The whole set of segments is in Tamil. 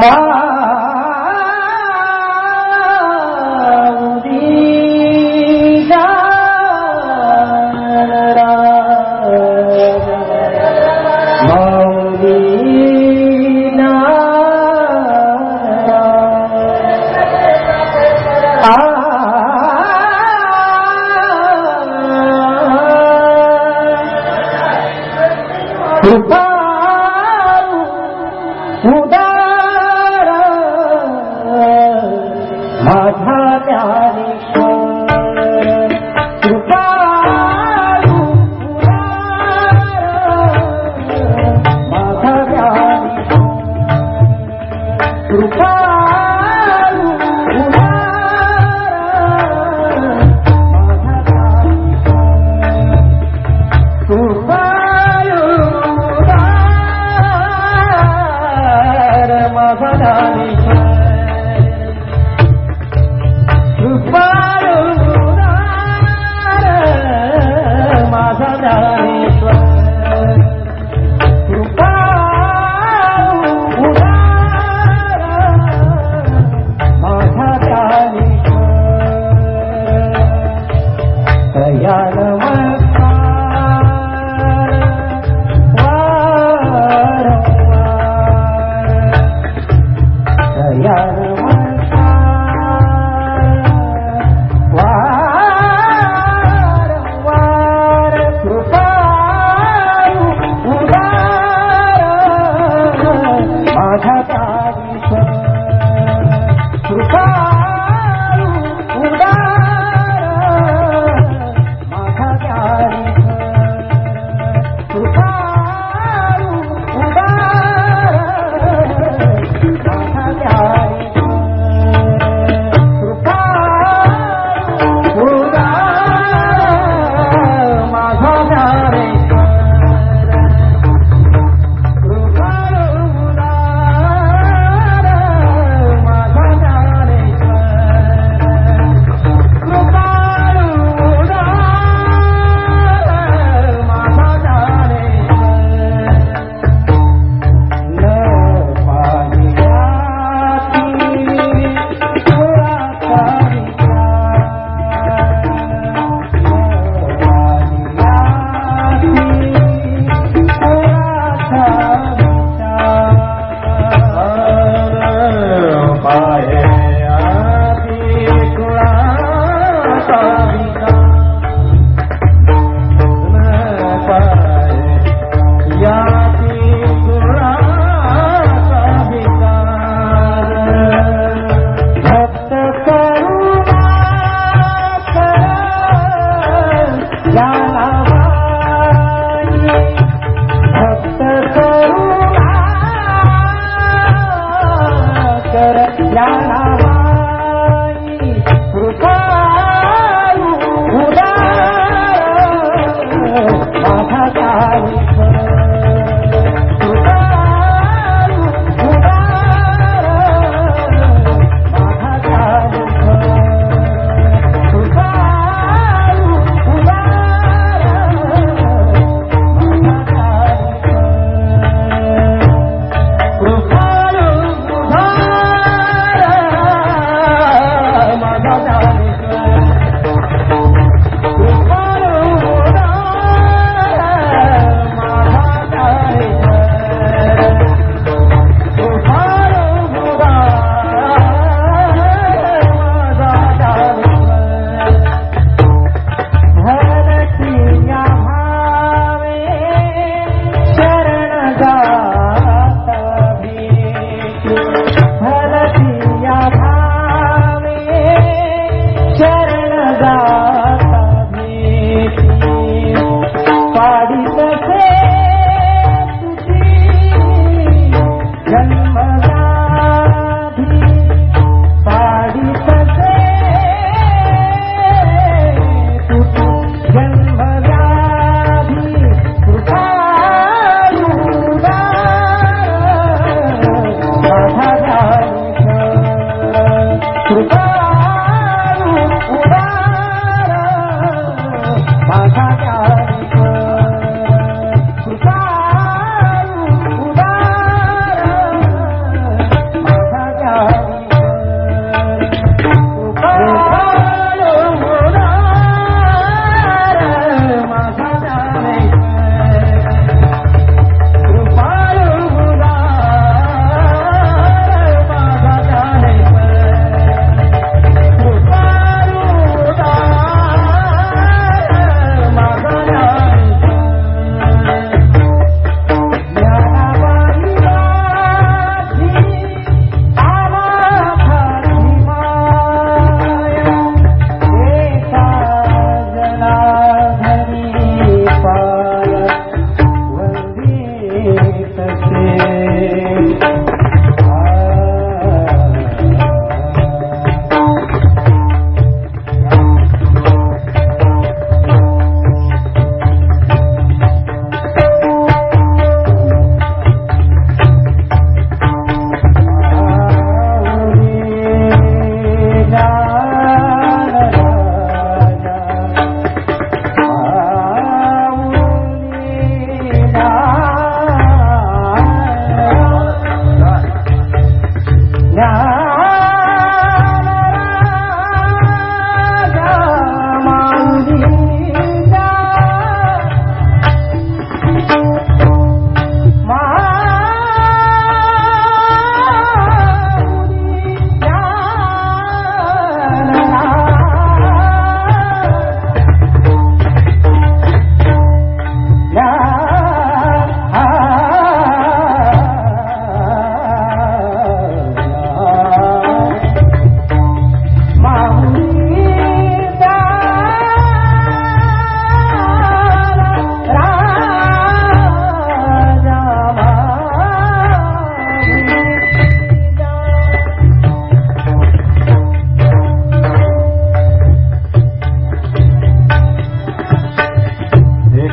ما أريد ما أريد آه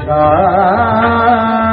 啊。